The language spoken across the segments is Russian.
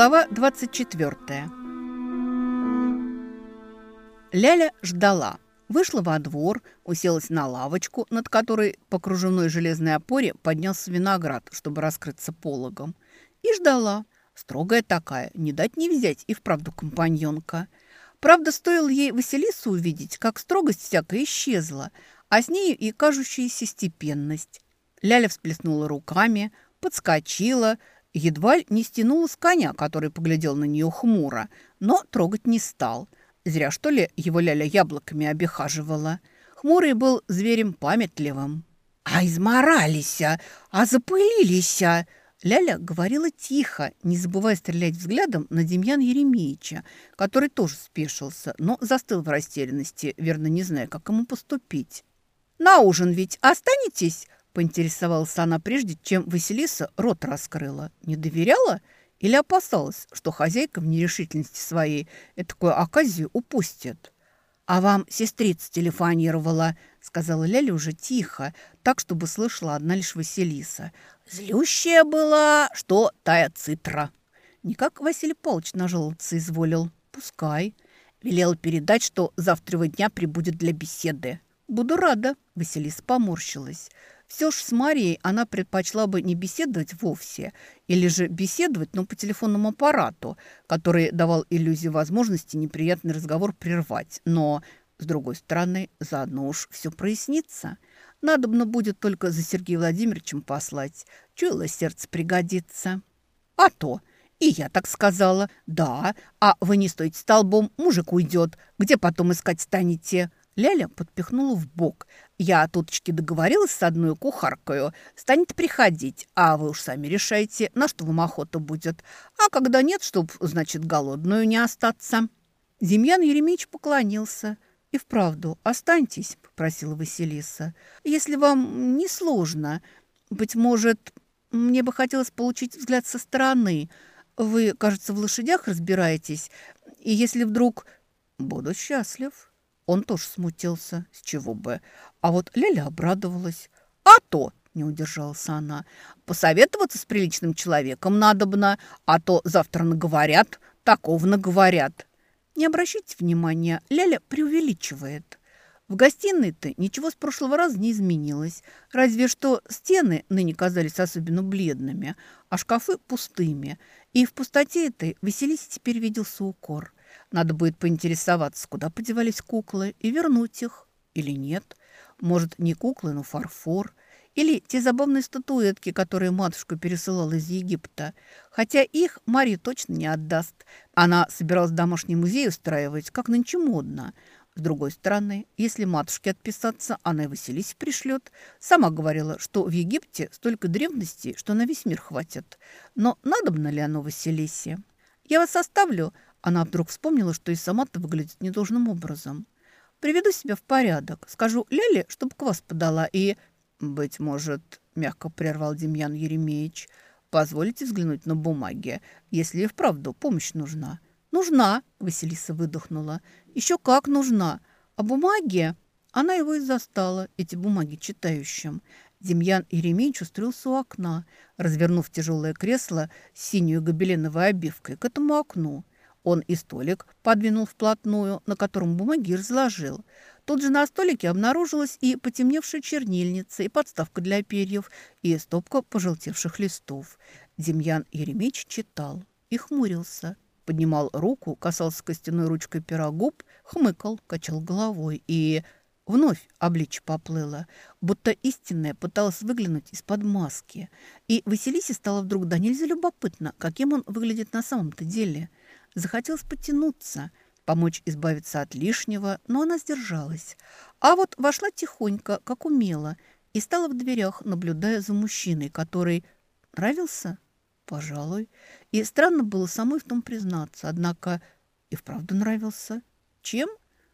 Глава 24. Ляля ждала. Вышла во двор, уселась на лавочку, над которой по кружевной железной опоре поднялся виноград, чтобы раскрыться пологом. И ждала. Строгая такая, не дать не взять и вправду компаньонка. Правда, стоило ей Василису увидеть, как строгость всякая исчезла, а с нею и кажущаяся степенность. Ляля всплеснула руками, подскочила, едва не стянула с коня, который поглядел на нее хмуро, но трогать не стал. Зря, что ли, его Ляля яблоками обихаживала. Хмурый был зверем памятливым. «А изморались, а запылились!» Ляля говорила тихо, не забывая стрелять взглядом на Демьяна Еремеевича, который тоже спешился, но застыл в растерянности, верно не зная, как ему поступить. «На ужин ведь останетесь?» Поинтересовалась она прежде, чем Василиса рот раскрыла. Не доверяла или опасалась, что хозяйка в нерешительности своей такую оказию упустит? «А вам сестрица телефонировала», — сказала Ляля уже тихо, так, чтобы слышала одна лишь Василиса. «Злющая была, что тая цитра». Никак Василий Павлович нажаловаться изволил. «Пускай». Велела передать, что завтрава дня прибудет для беседы. «Буду рада», — Василиса поморщилась. Все ж с Марией она предпочла бы не беседовать вовсе, или же беседовать, но по телефонному аппарату, который давал иллюзию возможности неприятный разговор прервать. Но, с другой стороны, заодно уж все прояснится. Надобно будет только за Сергеем Владимировичем послать. Чуяло сердце пригодится. А то... И я так сказала. Да, а вы не стойте столбом, мужик уйдет. Где потом искать станете?» Ляля подпихнула в бок. «Я туточки договорилась с одной кухаркою. Станет приходить, а вы уж сами решайте, на что вам охота будет. А когда нет, чтоб, значит, голодную не остаться». Демьян Еремеевич поклонился. «И вправду, останьтесь», — попросила Василиса. «Если вам не сложно. Быть может, мне бы хотелось получить взгляд со стороны. Вы, кажется, в лошадях разбираетесь. И если вдруг...» «Буду счастлив», он тоже смутился. С чего бы? А вот Ляля обрадовалась. «А то!» – не удержалась она. «Посоветоваться с приличным человеком надобно, а то завтра наговорят, такого наговорят». Не обращайте внимания, Ляля преувеличивает. В гостиной-то ничего с прошлого раза не изменилось, разве что стены ныне казались особенно бледными, а шкафы пустыми. И в пустоте этой Василисе теперь виделся укор – надо будет поинтересоваться, куда подевались куклы, и вернуть их. Или нет. Может, не куклы, но фарфор. Или те забавные статуэтки, которые матушка пересылала из Египта. Хотя их Мария точно не отдаст. Она собиралась домашний музей устраивать, как нынче модно. С другой стороны, если матушке отписаться, она и Василисе пришлет. Сама говорила, что в Египте столько древностей, что на весь мир хватит. Но надобно ли оно Василисе? «Я вас оставлю», она вдруг вспомнила, что и сама-то выглядит недолжным образом. «Приведу себя в порядок. Скажу Леле, чтобы квас подала и...» «Быть может, — мягко прервал Демьян Еремеевич, — позволите взглянуть на бумаги, если и вправду помощь нужна». «Нужна!» — Василиса выдохнула. «Еще как нужна! А бумаги...» Она его и застала, эти бумаги читающим. Демьян Еремеевич устроился у окна, развернув тяжелое кресло с синей гобеленовой обивкой к этому окну. Он и столик подвинул вплотную, на котором бумаги разложил. Тут же на столике обнаружилась и потемневшая чернильница, и подставка для перьев, и стопка пожелтевших листов. Демьян Еремеевич читал и хмурился. Поднимал руку, касался костяной ручкой пера губ, хмыкал, качал головой и... Вновь обличье поплыло, будто истинная пыталась выглянуть из-под маски. И Василисе стало вдруг да нельзя любопытно, каким он выглядит на самом-то деле – Захотелось потянуться, помочь избавиться от лишнего, но она сдержалась. А вот вошла тихонько, как умела, и стала в дверях, наблюдая за мужчиной, который нравился, пожалуй. И странно было самой в том признаться, однако и вправду нравился. Чем?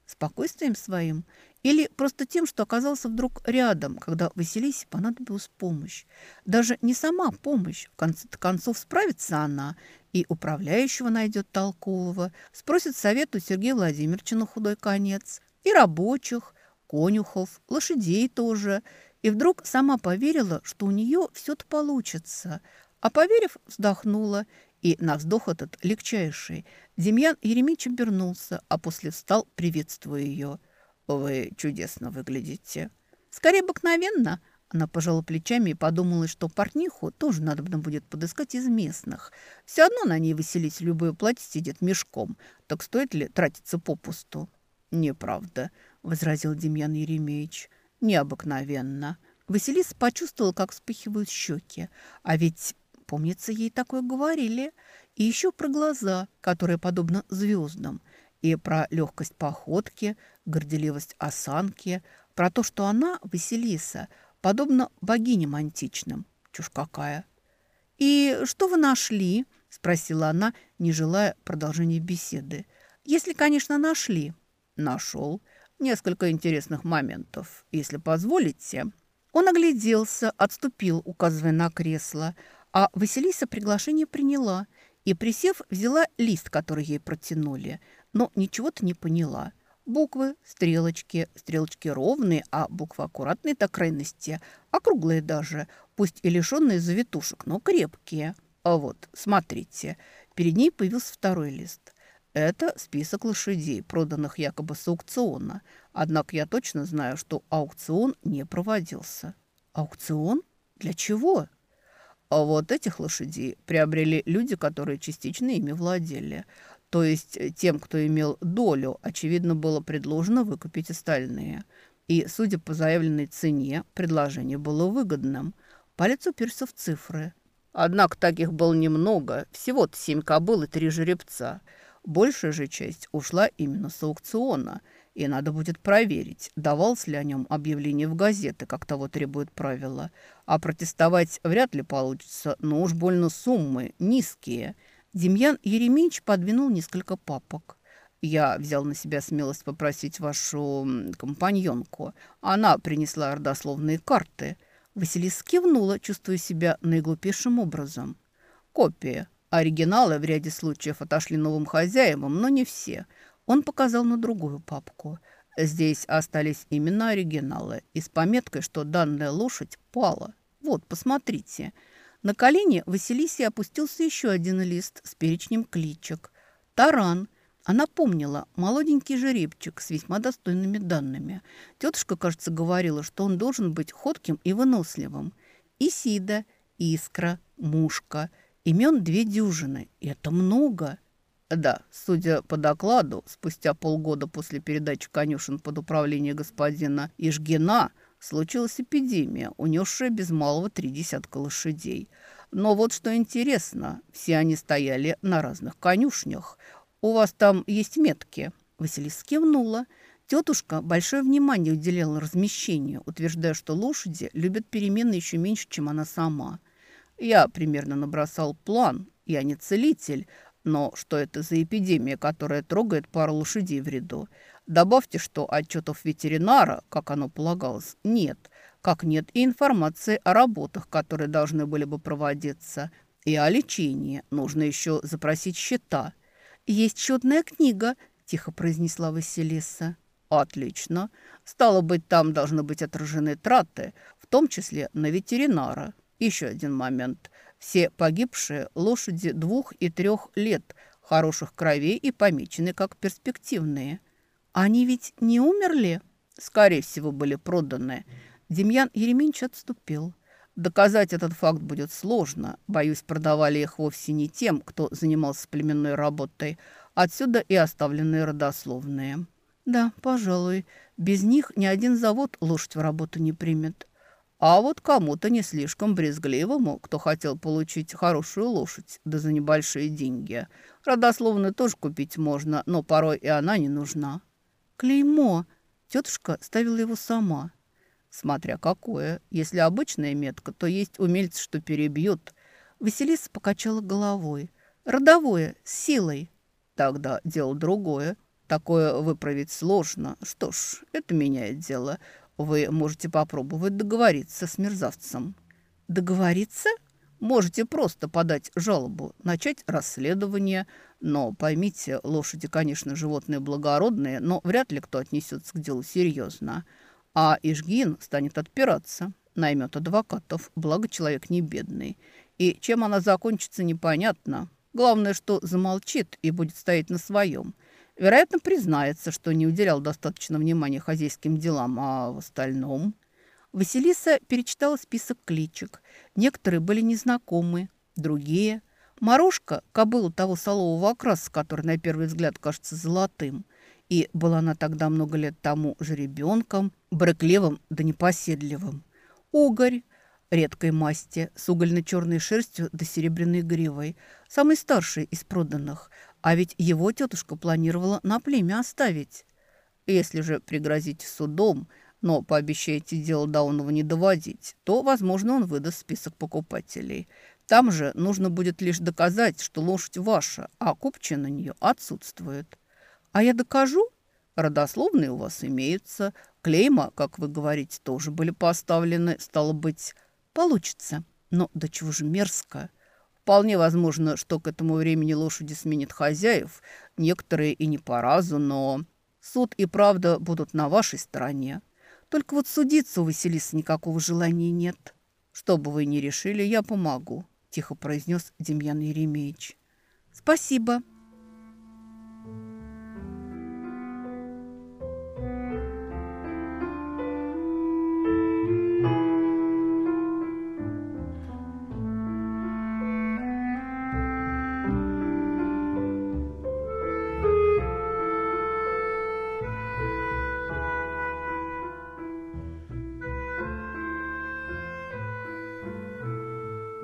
Спокойствием своим или просто тем, что оказался вдруг рядом, когда Василисе понадобилась помощь. Даже не сама помощь, в конце концов справится она, и управляющего найдет толкового, спросит совету Сергея Владимировича на худой конец, и рабочих, конюхов, лошадей тоже. И вдруг сама поверила, что у нее все-то получится. А поверив, вздохнула И на вздох этот легчайший. Демьян Еремич обернулся, а после встал, приветствуя ее. «Вы чудесно выглядите». «Скорее обыкновенно», она пожала плечами и подумала, что портниху тоже надо будет подыскать из местных. Все одно на ней выселить любое платье сидит мешком. Так стоит ли тратиться попусту? «Неправда», — возразил Демьян Еремеевич. «Необыкновенно». Василиса почувствовала, как вспыхивают щеки. А ведь, помнится, ей такое говорили. И еще про глаза, которые подобны звездам. И про легкость походки, горделивость осанки. Про то, что она, Василиса, — подобно богиням античным. Чушь какая. «И что вы нашли?» – спросила она, не желая продолжения беседы. «Если, конечно, нашли». «Нашел. Несколько интересных моментов. Если позволите». Он огляделся, отступил, указывая на кресло, а Василиса приглашение приняла и, присев, взяла лист, который ей протянули, но ничего-то не поняла – Буквы, стрелочки, стрелочки ровные, а буквы аккуратные до крайности, округлые даже, пусть и лишенные завитушек, но крепкие. А вот, смотрите, перед ней появился второй лист. Это список лошадей, проданных якобы с аукциона. Однако я точно знаю, что аукцион не проводился. Аукцион? Для чего? А вот этих лошадей приобрели люди, которые частично ими владели. То есть э, тем, кто имел долю, очевидно, было предложено выкупить остальные. И, судя по заявленной цене, предложение было выгодным. Палец уперся в цифры. Однако таких было немного, всего-то семь кобыл и три жеребца. Большая же часть ушла именно с аукциона, и надо будет проверить, давалось ли о нем объявление в газеты, как того требует правила. А протестовать вряд ли получится, но уж больно суммы низкие – Демьян Еремеевич подвинул несколько папок. Я взял на себя смелость попросить вашу компаньонку. Она принесла родословные карты. Василиса кивнула, чувствуя себя наиглупейшим образом. Копия. Оригиналы в ряде случаев отошли новым хозяевам, но не все. Он показал на другую папку. Здесь остались именно оригиналы и с пометкой, что данная лошадь пала. Вот, посмотрите. На колени Василисе опустился еще один лист с перечнем кличек. «Таран». Она помнила молоденький жеребчик с весьма достойными данными. Тетушка, кажется, говорила, что он должен быть ходким и выносливым. Исида, Искра, Мушка. Имен две дюжины. И это много. Да, судя по докладу, спустя полгода после передачи конюшен под управление господина Ижгина – случилась эпидемия, унесшая без малого три десятка лошадей. Но вот что интересно, все они стояли на разных конюшнях. У вас там есть метки?» Василиса кивнула. Тетушка большое внимание уделяла размещению, утверждая, что лошади любят перемены еще меньше, чем она сама. Я примерно набросал план. Я не целитель, но что это за эпидемия, которая трогает пару лошадей в ряду? Добавьте, что отчетов ветеринара, как оно полагалось, нет, как нет и информации о работах, которые должны были бы проводиться, и о лечении. Нужно еще запросить счета. «Есть счетная книга», – тихо произнесла Василиса. «Отлично. Стало быть, там должны быть отражены траты, в том числе на ветеринара. Еще один момент. Все погибшие лошади двух и трех лет, хороших кровей и помечены как перспективные». Они ведь не умерли? Скорее всего, были проданы. Демьян Еременч отступил. Доказать этот факт будет сложно. Боюсь, продавали их вовсе не тем, кто занимался племенной работой. Отсюда и оставленные родословные. Да, пожалуй. Без них ни один завод лошадь в работу не примет. А вот кому-то не слишком брезгливому, кто хотел получить хорошую лошадь, да за небольшие деньги. Родословную тоже купить можно, но порой и она не нужна. Клеймо. Тетушка ставила его сама. Смотря какое. Если обычная метка, то есть умельцы, что перебьют. Василиса покачала головой. Родовое, с силой. Тогда дело другое. Такое выправить сложно. Что ж, это меняет дело. Вы можете попробовать договориться с мерзавцем. Договориться? Можете просто подать жалобу, начать расследование. Но поймите, лошади, конечно, животные благородные, но вряд ли кто отнесется к делу серьезно. А Ишгин станет отпираться, наймет адвокатов, благо человек не бедный. И чем она закончится, непонятно. Главное, что замолчит и будет стоять на своем. Вероятно, признается, что не уделял достаточно внимания хозяйским делам, а в остальном... Василиса перечитала список кличек. Некоторые были незнакомы, другие... Морошка – кобыла того солового окраса, который на первый взгляд кажется золотым. И была она тогда много лет тому жеребенком, брыкливым да непоседливым. Угорь – редкой масти, с угольно-черной шерстью да серебряной гривой, самый старший из проданных, а ведь его тетушка планировала на племя оставить. Если же пригрозить судом – но пообещаете дело Даунова не доводить, то, возможно, он выдаст список покупателей. Там же нужно будет лишь доказать, что лошадь ваша, а купчая на нее отсутствует. А я докажу? Родословные у вас имеются. Клейма, как вы говорите, тоже были поставлены. Стало быть, получится. Но до чего же мерзко. Вполне возможно, что к этому времени лошади сменят хозяев. Некоторые и не по разу, но суд и правда будут на вашей стороне. Только вот судиться у Василисы никакого желания нет. Что бы вы ни решили, я помогу тихо произнес Демьян Еремеевич. «Спасибо»,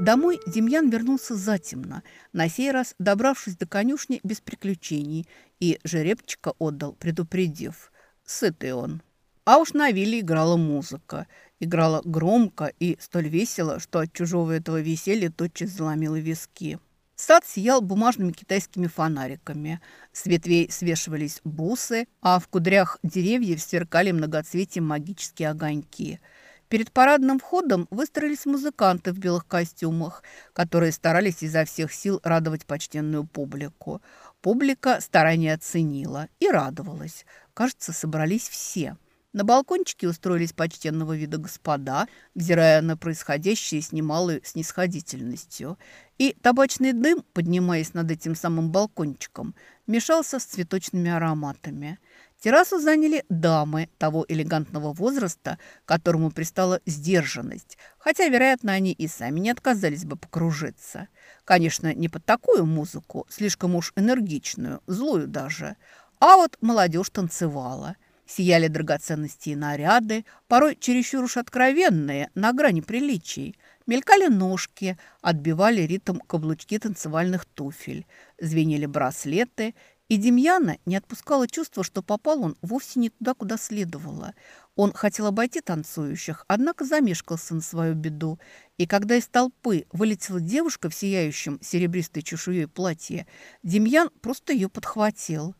Домой Демьян вернулся затемно, на сей раз добравшись до конюшни без приключений, и жеребчика отдал, предупредив. Сытый он. А уж на вилле играла музыка. Играла громко и столь весело, что от чужого этого веселья тотчас заломило виски. Сад сиял бумажными китайскими фонариками. С ветвей свешивались бусы, а в кудрях деревьев сверкали многоцветием магические огоньки – Перед парадным входом выстроились музыканты в белых костюмах, которые старались изо всех сил радовать почтенную публику. Публика старания оценила и радовалась. Кажется, собрались все. На балкончике устроились почтенного вида господа, взирая на происходящее с немалой снисходительностью. И табачный дым, поднимаясь над этим самым балкончиком, мешался с цветочными ароматами – Террасу заняли дамы того элегантного возраста, которому пристала сдержанность, хотя, вероятно, они и сами не отказались бы покружиться. Конечно, не под такую музыку, слишком уж энергичную, злую даже. А вот молодежь танцевала. Сияли драгоценности и наряды, порой чересчур уж откровенные, на грани приличий. Мелькали ножки, отбивали ритм каблучки танцевальных туфель. Звенели браслеты – и Демьяна не отпускало чувство, что попал он вовсе не туда, куда следовало. Он хотел обойти танцующих, однако замешкался на свою беду. И когда из толпы вылетела девушка в сияющем серебристой чешуей платье, Демьян просто ее подхватил.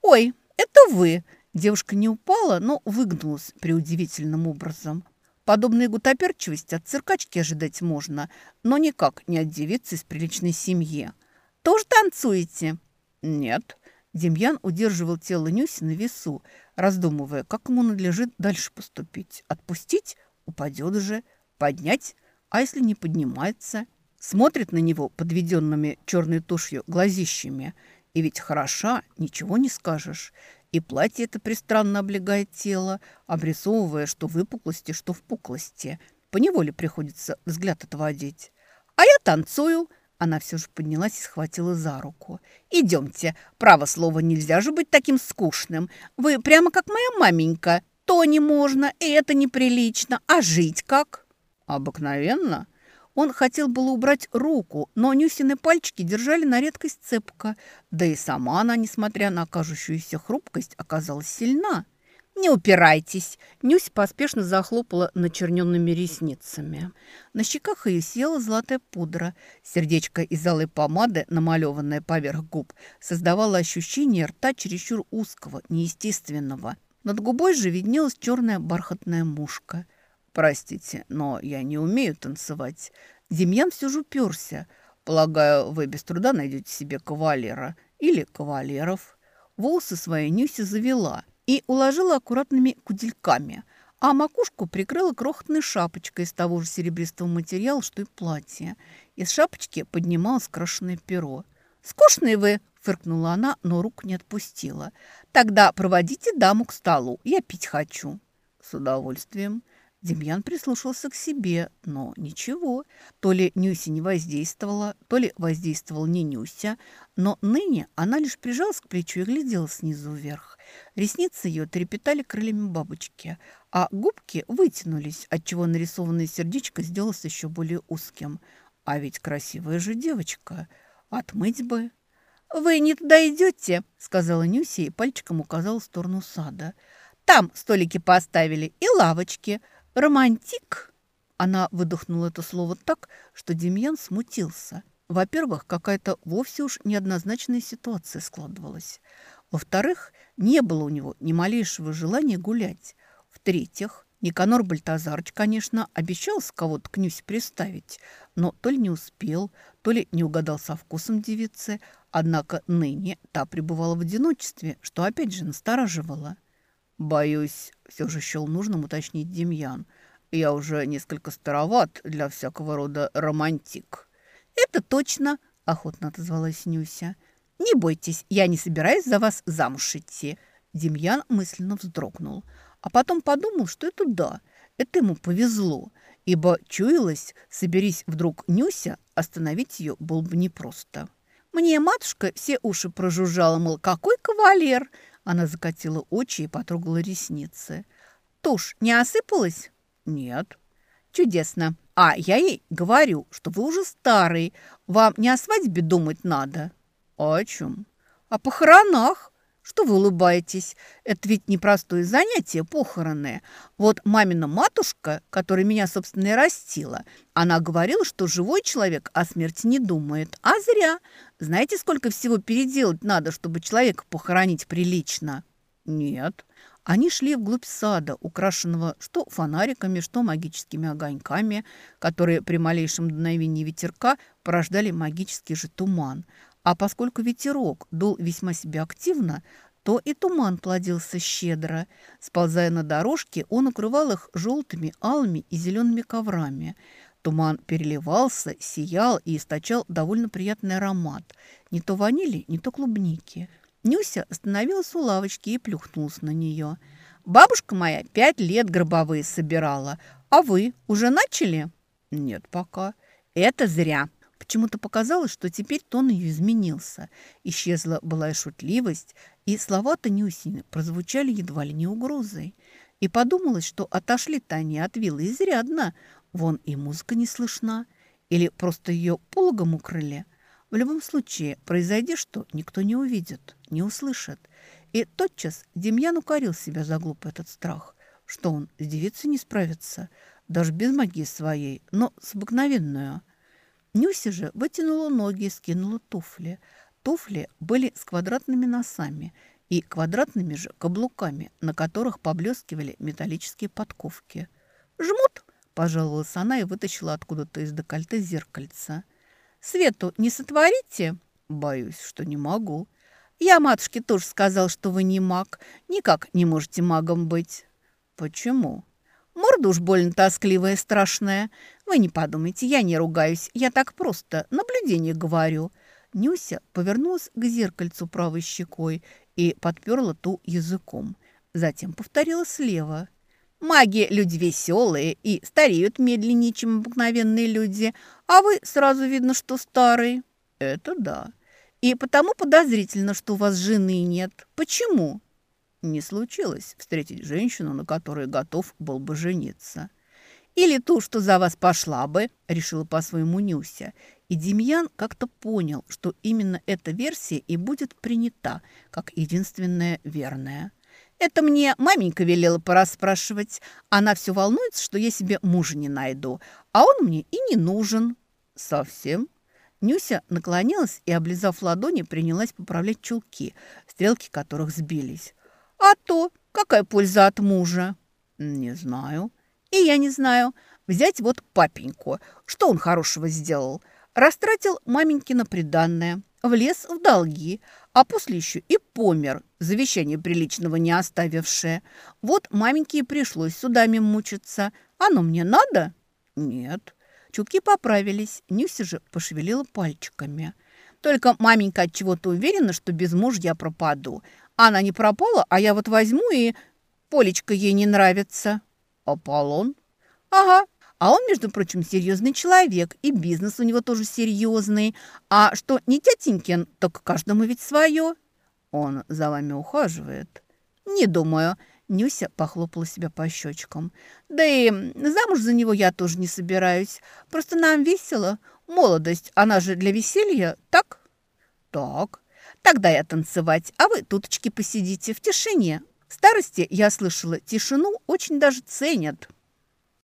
«Ой, это вы!» Девушка не упала, но выгнулась преудивительным образом. Подобной гутоперчивости от циркачки ожидать можно, но никак не от девицы из приличной семьи. «Тоже танцуете?» «Нет», Демьян удерживал тело Нюси на весу, раздумывая, как ему надлежит дальше поступить. Отпустить? Упадет же. Поднять? А если не поднимается? Смотрит на него подведенными черной тушью глазищами. И ведь хороша, ничего не скажешь. И платье это пристранно облегает тело, обрисовывая что в выпуклости, что в пуклости. Поневоле приходится взгляд отводить. А я танцую – она все же поднялась и схватила за руку. «Идемте. Право слово, нельзя же быть таким скучным. Вы прямо как моя маменька. То не можно, и это неприлично. А жить как?» «Обыкновенно». Он хотел было убрать руку, но Нюсины пальчики держали на редкость цепко. Да и сама она, несмотря на окажущуюся хрупкость, оказалась сильна. «Не упирайтесь!» Нюсь поспешно захлопала начерненными ресницами. На щеках ее села золотая пудра. Сердечко из алой помады, намалеванное поверх губ, создавало ощущение рта чересчур узкого, неестественного. Над губой же виднелась черная бархатная мушка. «Простите, но я не умею танцевать». Демьян все же уперся. «Полагаю, вы без труда найдете себе кавалера или кавалеров». Волосы свои Нюся завела – и уложила аккуратными кудельками, а макушку прикрыла крохотной шапочкой из того же серебристого материала, что и платье. Из шапочки поднималось крашеное перо. «Скучные вы!» – фыркнула она, но рук не отпустила. «Тогда проводите даму к столу, я пить хочу». «С удовольствием». Демьян прислушался к себе, но ничего. То ли Нюся не воздействовала, то ли воздействовал не Нюся, но ныне она лишь прижалась к плечу и глядела снизу вверх. Ресницы ее трепетали крыльями бабочки, а губки вытянулись, отчего нарисованное сердечко сделалось еще более узким. А ведь красивая же девочка. Отмыть бы. «Вы не туда идете», — сказала Нюся и пальчиком указала в сторону сада. «Там столики поставили и лавочки. Романтик!» Она выдохнула это слово так, что Демьян смутился. Во-первых, какая-то вовсе уж неоднозначная ситуация складывалась. Во-вторых, не было у него ни малейшего желания гулять. В-третьих, Никанор Бальтазарыч, конечно, обещался кого-то к Нюсе приставить, но то ли не успел, то ли не угадал со вкусом девицы, однако ныне та пребывала в одиночестве, что опять же настораживало. «Боюсь, все же счел нужным уточнить Демьян. Я уже несколько староват для всякого рода романтик». «Это точно», – охотно отозвалась Нюся. «Не бойтесь, я не собираюсь за вас замуж идти». Демьян мысленно вздрогнул, а потом подумал, что это да, это ему повезло, ибо чуялось, соберись вдруг Нюся, остановить ее было бы непросто. «Мне матушка все уши прожужжала, мол, какой кавалер!» Она закатила очи и потрогала ресницы. «Тушь не осыпалась?» «Нет». «Чудесно. А я ей говорю, что вы уже старый. Вам не о свадьбе думать надо». «А о чем?» «О похоронах. Что вы улыбаетесь? Это ведь непростое занятие, похороны. Вот мамина матушка, которая меня, собственно, и растила, она говорила, что живой человек о смерти не думает. А зря. Знаете, сколько всего переделать надо, чтобы человека похоронить прилично? Нет. Они шли вглубь сада, украшенного что фонариками, что магическими огоньками, которые при малейшем дуновении ветерка порождали магический же туман – а поскольку ветерок дул весьма себе активно, то и туман плодился щедро. Сползая на дорожки, он укрывал их желтыми, алыми и зелеными коврами. Туман переливался, сиял и источал довольно приятный аромат. Не то ванили, не то клубники. Нюся остановилась у лавочки и плюхнулась на нее. «Бабушка моя пять лет гробовые собирала. А вы уже начали?» «Нет пока». «Это зря», Почему-то показалось, что теперь тон ее изменился. Исчезла былая шутливость, и слова-то Нюсины прозвучали едва ли не угрозой. И подумалось, что отошли-то они от виллы изрядно. Вон и музыка не слышна. Или просто ее пологом укрыли. В любом случае, произойди что, никто не увидит, не услышит. И тотчас Демьян укорил себя за глупый этот страх. Что он с девицей не справится, даже без магии своей, но с обыкновенную – Нюся же вытянула ноги и скинула туфли. Туфли были с квадратными носами и квадратными же каблуками, на которых поблескивали металлические подковки. «Жмут!» – пожаловалась она и вытащила откуда-то из декольте зеркальца. «Свету не сотворите?» «Боюсь, что не могу». «Я матушке тоже сказал, что вы не маг. Никак не можете магом быть». «Почему?» Морда уж больно тоскливая, страшная. Вы не подумайте, я не ругаюсь. Я так просто наблюдение говорю». Нюся повернулась к зеркальцу правой щекой и подперла ту языком. Затем повторила слева. «Маги – люди веселые и стареют медленнее, чем обыкновенные люди, а вы сразу видно, что старый». «Это да. И потому подозрительно, что у вас жены нет. Почему?» Не случилось встретить женщину, на которой готов был бы жениться. «Или ту, что за вас пошла бы», – решила по-своему Нюся. И Демьян как-то понял, что именно эта версия и будет принята, как единственная верная. «Это мне маменька велела порасспрашивать. Она все волнуется, что я себе мужа не найду, а он мне и не нужен». «Совсем?» Нюся наклонилась и, облизав ладони, принялась поправлять чулки, стрелки которых сбились. «А то! Какая польза от мужа?» «Не знаю». «И я не знаю. Взять вот папеньку. Что он хорошего сделал? Растратил маменькино приданное, влез в долги, а после еще и помер, завещание приличного не оставившее. Вот маменьке и пришлось судами мучиться. Оно мне надо?» «Нет». Чулки поправились, Нюся же пошевелила пальчиками. Только маменька от чего-то уверена, что без мужа я пропаду. Она не пропала, а я вот возьму и... Полечка ей не нравится. Аполлон? Ага. А он, между прочим, серьезный человек, и бизнес у него тоже серьезный. А что не тятенькин, так каждому ведь свое. Он за вами ухаживает? Не думаю. Нюся похлопала себя по щечкам. Да и замуж за него я тоже не собираюсь. Просто нам весело. Молодость, она же для веселья, так? Так. Тогда я танцевать, а вы туточки посидите в тишине. В старости, я слышала, тишину очень даже ценят.